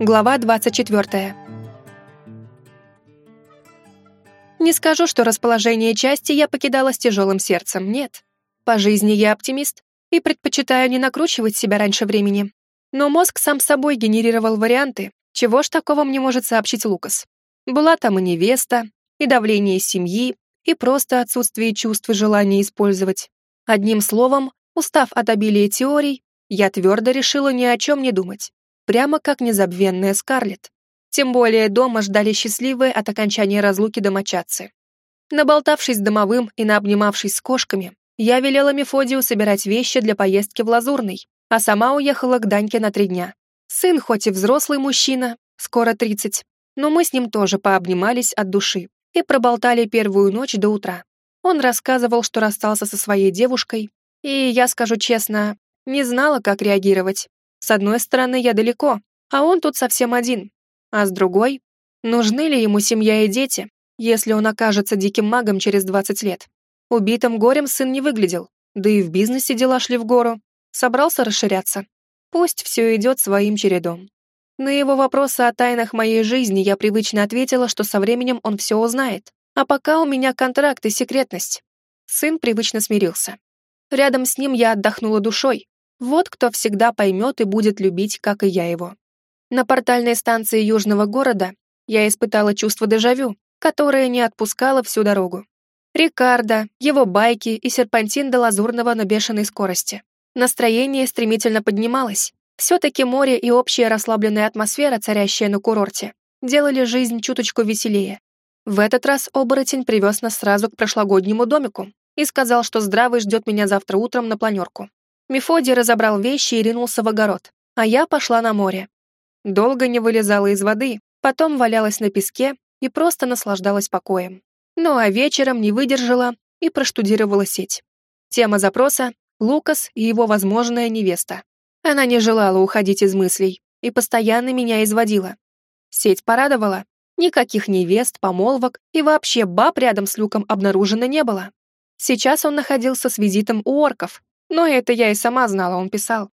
Глава 24. Не скажу, что расположение части я покидала с тяжелым сердцем, нет. По жизни я оптимист и предпочитаю не накручивать себя раньше времени. Но мозг сам собой генерировал варианты, чего ж такого мне может сообщить Лукас. Была там и невеста, и давление семьи, и просто отсутствие чувств и желания использовать. Одним словом, устав от обилия теорий, я твердо решила ни о чем не думать прямо как незабвенная Скарлетт. Тем более дома ждали счастливые от окончания разлуки домочадцы. Наболтавшись с домовым и наобнимавшись с кошками, я велела Мефодию собирать вещи для поездки в Лазурный, а сама уехала к Даньке на три дня. Сын хоть и взрослый мужчина, скоро 30, но мы с ним тоже пообнимались от души и проболтали первую ночь до утра. Он рассказывал, что расстался со своей девушкой, и, я скажу честно, не знала, как реагировать. С одной стороны, я далеко, а он тут совсем один. А с другой, нужны ли ему семья и дети, если он окажется диким магом через 20 лет? Убитым горем сын не выглядел, да и в бизнесе дела шли в гору. Собрался расширяться. Пусть все идет своим чередом. На его вопросы о тайнах моей жизни я привычно ответила, что со временем он все узнает. А пока у меня контракт и секретность. Сын привычно смирился. Рядом с ним я отдохнула душой, вот кто всегда поймет и будет любить, как и я его. На портальной станции южного города я испытала чувство дежавю, которое не отпускало всю дорогу. Рикардо, его байки и серпантин до лазурного на бешеной скорости. Настроение стремительно поднималось. Все-таки море и общая расслабленная атмосфера, царящая на курорте, делали жизнь чуточку веселее. В этот раз оборотень привез нас сразу к прошлогоднему домику и сказал, что здравый ждет меня завтра утром на планерку. Мефодий разобрал вещи и ринулся в огород, а я пошла на море. Долго не вылезала из воды, потом валялась на песке и просто наслаждалась покоем. Ну а вечером не выдержала и проштудировала сеть. Тема запроса — Лукас и его возможная невеста. Она не желала уходить из мыслей и постоянно меня изводила. Сеть порадовала. Никаких невест, помолвок и вообще баб рядом с Люком обнаружено не было. Сейчас он находился с визитом у орков, но это я и сама знала, он писал.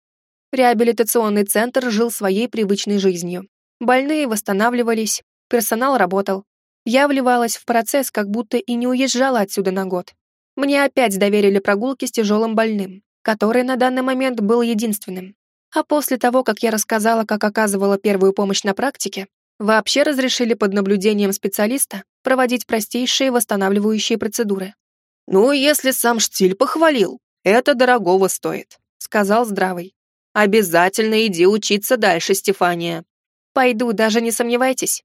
Реабилитационный центр жил своей привычной жизнью. Больные восстанавливались, персонал работал. Я вливалась в процесс, как будто и не уезжала отсюда на год. Мне опять доверили прогулки с тяжелым больным, который на данный момент был единственным. А после того, как я рассказала, как оказывала первую помощь на практике, вообще разрешили под наблюдением специалиста проводить простейшие восстанавливающие процедуры. «Ну, если сам штиль похвалил», это дорогого стоит», — сказал Здравый. «Обязательно иди учиться дальше, Стефания». «Пойду, даже не сомневайтесь».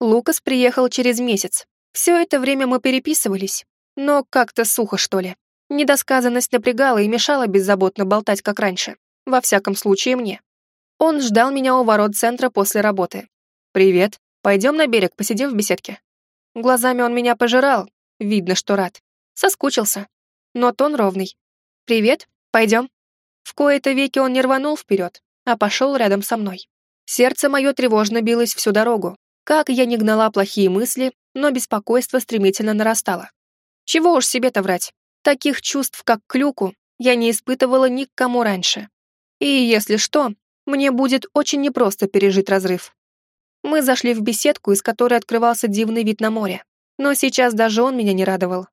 Лукас приехал через месяц. Все это время мы переписывались, но как-то сухо, что ли. Недосказанность напрягала и мешала беззаботно болтать, как раньше. Во всяком случае, мне. Он ждал меня у ворот центра после работы. «Привет. Пойдем на берег, посидим в беседке». Глазами он меня пожирал, видно, что рад. Соскучился. Но тон ровный. «Привет, пойдем». В кои-то веки он не рванул вперед, а пошел рядом со мной. Сердце мое тревожно билось всю дорогу. Как я не гнала плохие мысли, но беспокойство стремительно нарастало. Чего уж себе-то врать. Таких чувств, как к люку, я не испытывала ни к кому раньше. И, если что, мне будет очень непросто пережить разрыв. Мы зашли в беседку, из которой открывался дивный вид на море. Но сейчас даже он меня не радовал.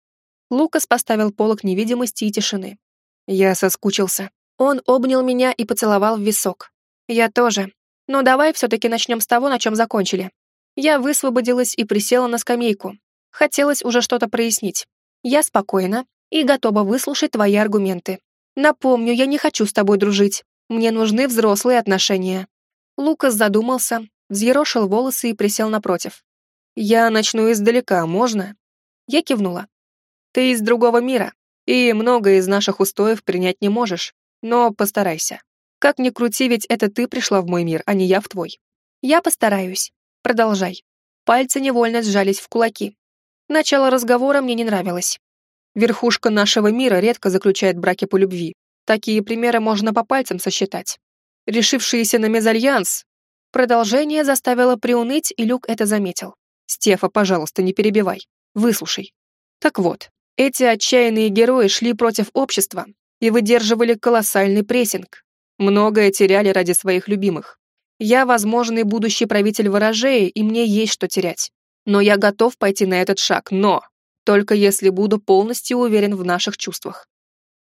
Лукас поставил полок невидимости и тишины. Я соскучился. Он обнял меня и поцеловал в висок. Я тоже. Но давай все-таки начнем с того, на чем закончили. Я высвободилась и присела на скамейку. Хотелось уже что-то прояснить. Я спокойна и готова выслушать твои аргументы. Напомню, я не хочу с тобой дружить. Мне нужны взрослые отношения. Лукас задумался, взъерошил волосы и присел напротив. «Я начну издалека, можно?» Я кивнула. «Ты из другого мира, и многое из наших устоев принять не можешь, но постарайся. Как ни крути, ведь это ты пришла в мой мир, а не я в твой. Я постараюсь. Продолжай. Пальцы невольно сжались в кулаки. Начало разговора мне не нравилось. Верхушка нашего мира редко заключает браки по любви. Такие примеры можно по пальцам сосчитать. Решившиеся на мезальянс. Продолжение заставило приуныть, и Люк это заметил. «Стефа, пожалуйста, не перебивай. Выслушай. Так вот, эти отчаянные герои шли против общества и выдерживали колоссальный прессинг. Многое теряли ради своих любимых. Я возможный будущий правитель ворожеи, и мне есть что терять. Но я готов пойти на этот шаг, но только если буду полностью уверен в наших чувствах.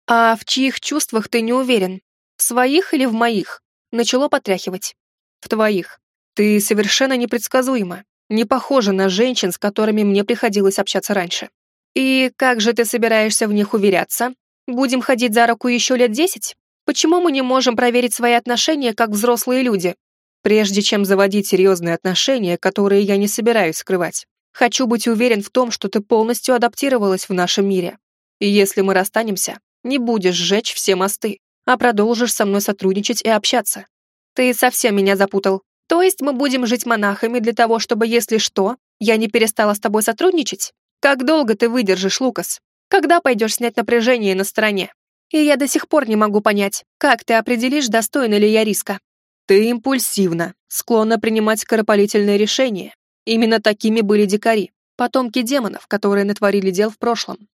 А в чьих чувствах ты не уверен? В своих или в моих? Начало потряхивать. В твоих. Ты совершенно непредсказуема. Не похожа на женщин, с которыми мне приходилось общаться раньше. И как же ты собираешься в них уверяться? Будем ходить за руку еще лет десять? Почему мы не можем проверить свои отношения как взрослые люди? Прежде чем заводить серьезные отношения, которые я не собираюсь скрывать, хочу быть уверен в том, что ты полностью адаптировалась в нашем мире. И если мы расстанемся, не будешь сжечь все мосты, а продолжишь со мной сотрудничать и общаться. Ты совсем меня запутал. То есть мы будем жить монахами для того, чтобы, если что, я не перестала с тобой сотрудничать? Как долго ты выдержишь, Лукас? Когда пойдешь снять напряжение на стороне? И я до сих пор не могу понять, как ты определишь, достойна ли я риска. Ты импульсивна, склонна принимать скоропалительные решения. Именно такими были дикари, потомки демонов, которые натворили дел в прошлом.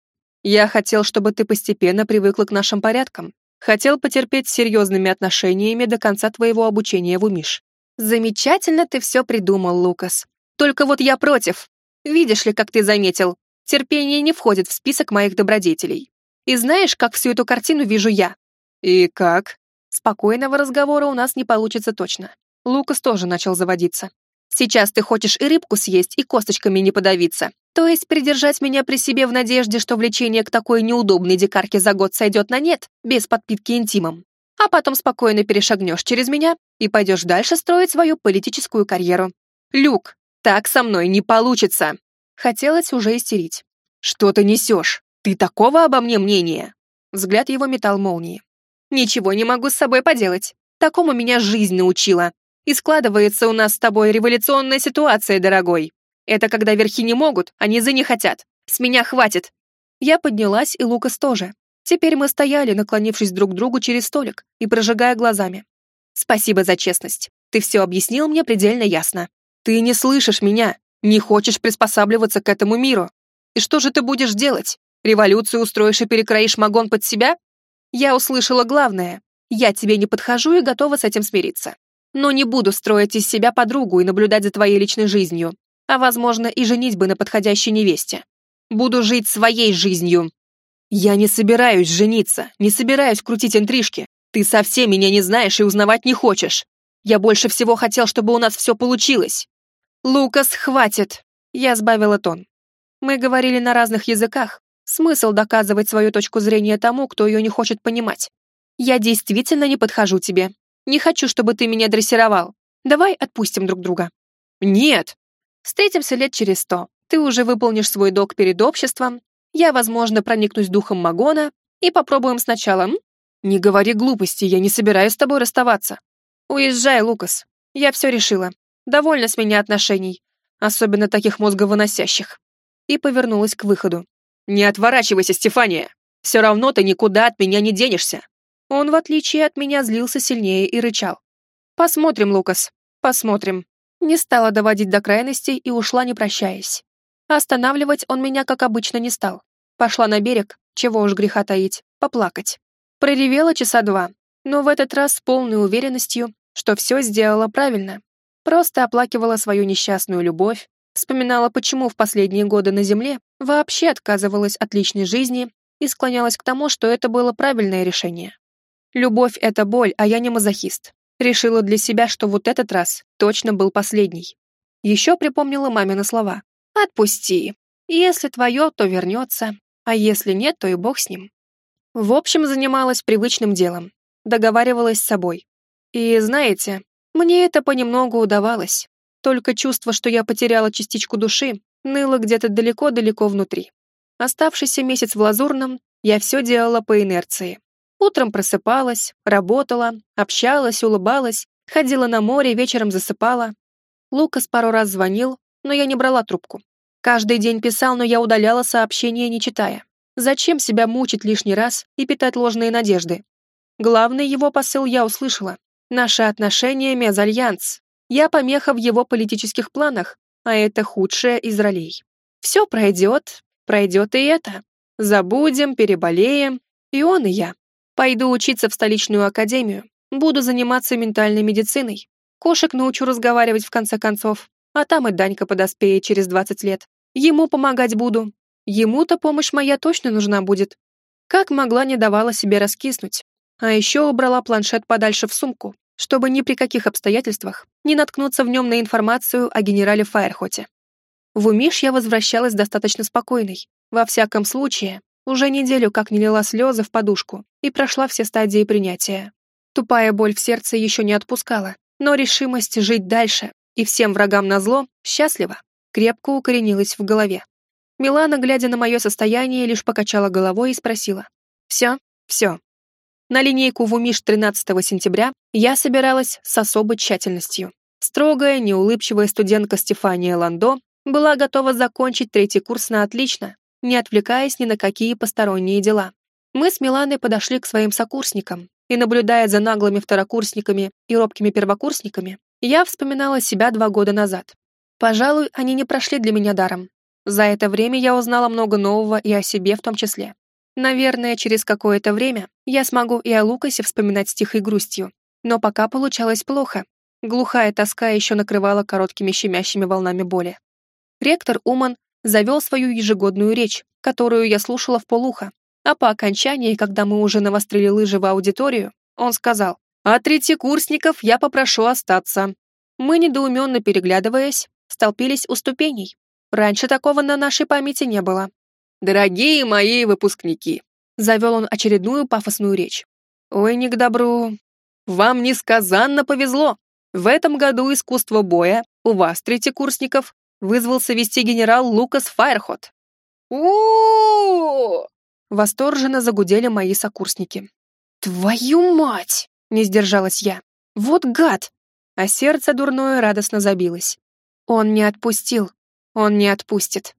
Я хотел, чтобы ты постепенно привыкла к нашим порядкам. Хотел потерпеть серьезными отношениями до конца твоего обучения в Умиш. Замечательно ты все придумал, Лукас. Только вот я против. Видишь ли, как ты заметил, терпение не входит в список моих добродетелей. И знаешь, как всю эту картину вижу я? И как? Спокойного разговора у нас не получится точно. Лукас тоже начал заводиться. Сейчас ты хочешь и рыбку съесть, и косточками не подавиться. То есть придержать меня при себе в надежде, что влечение к такой неудобной дикарке за год сойдет на нет, без подпитки интимом а потом спокойно перешагнешь через меня и пойдешь дальше строить свою политическую карьеру. Люк, так со мной не получится. Хотелось уже истерить. Что ты несешь? Ты такого обо мне мнения? Взгляд его метал молнии. Ничего не могу с собой поделать. Такому меня жизнь научила. И складывается у нас с тобой революционная ситуация, дорогой. Это когда верхи не могут, а низы не хотят. С меня хватит. Я поднялась, и Лукас тоже. Теперь мы стояли, наклонившись друг к другу через столик и прожигая глазами. «Спасибо за честность. Ты все объяснил мне предельно ясно. Ты не слышишь меня, не хочешь приспосабливаться к этому миру. И что же ты будешь делать? Революцию устроишь и перекроишь Магон под себя? Я услышала главное. Я тебе не подхожу и готова с этим смириться. Но не буду строить из себя подругу и наблюдать за твоей личной жизнью, а, возможно, и женить бы на подходящей невесте. Буду жить своей жизнью, «Я не собираюсь жениться, не собираюсь крутить интрижки. Ты совсем меня не знаешь и узнавать не хочешь. Я больше всего хотел, чтобы у нас все получилось». «Лукас, хватит!» Я сбавила тон. Мы говорили на разных языках. Смысл доказывать свою точку зрения тому, кто ее не хочет понимать. Я действительно не подхожу тебе. Не хочу, чтобы ты меня дрессировал. Давай отпустим друг друга. Нет. Встретимся лет через сто. Ты уже выполнишь свой долг перед обществом, я, возможно, проникнусь духом Магона и попробуем сначала, м? Не говори глупости, я не собираюсь с тобой расставаться. Уезжай, Лукас. Я все решила. Довольно с меня отношений, особенно таких мозговыносящих. И повернулась к выходу. Не отворачивайся, Стефания. Все равно ты никуда от меня не денешься. Он, в отличие от меня, злился сильнее и рычал. Посмотрим, Лукас, посмотрим. Не стала доводить до крайностей и ушла, не прощаясь. Останавливать он меня, как обычно, не стал. Пошла на берег, чего уж греха таить, поплакать. Проревела часа два, но в этот раз с полной уверенностью, что все сделала правильно. Просто оплакивала свою несчастную любовь, вспоминала, почему в последние годы на Земле вообще отказывалась от личной жизни и склонялась к тому, что это было правильное решение. Любовь — это боль, а я не мазохист. Решила для себя, что вот этот раз точно был последний. Еще припомнила мамины слова. Отпусти. Если твое, то вернется, а если нет, то и бог с ним. В общем, занималась привычным делом. Договаривалась с собой. И знаете, мне это понемногу удавалось. Только чувство, что я потеряла частичку души, ныло где-то далеко-далеко внутри. Оставшийся месяц в Лазурном я все делала по инерции. Утром просыпалась, работала, общалась, улыбалась, ходила на море, вечером засыпала. Лукас пару раз звонил, но я не брала трубку. Каждый день писал, но я удаляла сообщения, не читая. Зачем себя мучить лишний раз и питать ложные надежды? Главный его посыл я услышала. Наши отношения — мезальянс. Я помеха в его политических планах, а это худшее из ролей. Все пройдет, пройдет и это. Забудем, переболеем, и он, и я. Пойду учиться в столичную академию, буду заниматься ментальной медициной. Кошек научу разговаривать в конце концов, а там и Данька подоспеет через двадцать лет. Ему помогать буду. Ему-то помощь моя точно нужна будет. Как могла, не давала себе раскиснуть. А еще убрала планшет подальше в сумку, чтобы ни при каких обстоятельствах не наткнуться в нем на информацию о генерале Фаерхоте. В Умиш я возвращалась достаточно спокойной. Во всяком случае, уже неделю как не лила слезы в подушку и прошла все стадии принятия. Тупая боль в сердце еще не отпускала, но решимость жить дальше и всем врагам назло, счастливо, крепко укоренилась в голове. Милана, глядя на мое состояние, лишь покачала головой и спросила. «Все? Все. На линейку в УМИШ 13 сентября я собиралась с особой тщательностью. Строгая, неулыбчивая студентка Стефания Ландо была готова закончить третий курс на отлично, не отвлекаясь ни на какие посторонние дела. Мы с Миланой подошли к своим сокурсникам, и, наблюдая за наглыми второкурсниками и робкими первокурсниками, я вспоминала себя два года назад. Пожалуй, они не прошли для меня даром. За это время я узнала много нового и о себе в том числе. Наверное, через какое-то время я смогу и о Лукасе вспоминать с тихой грустью. Но пока получалось плохо. Глухая тоска еще накрывала короткими щемящими волнами боли. Ректор Уман завел свою ежегодную речь, которую я слушала в полухо. А по окончании, когда мы уже навострили лыжи в аудиторию, он сказал, «А третьекурсников я попрошу остаться». Мы, недоуменно переглядываясь, столпились у ступеней. Раньше такого на нашей памяти не было. «Дорогие мои выпускники!» Завел он очередную пафосную речь. «Ой, не к добру. Вам несказанно повезло. В этом году искусство боя у вас, третьекурсников, вызвался вести генерал Лукас Файрхот. у Восторженно загудели мои сокурсники. «Твою мать!» — не сдержалась я. «Вот гад!» А сердце дурное радостно забилось. Он не отпустил. Он не отпустит.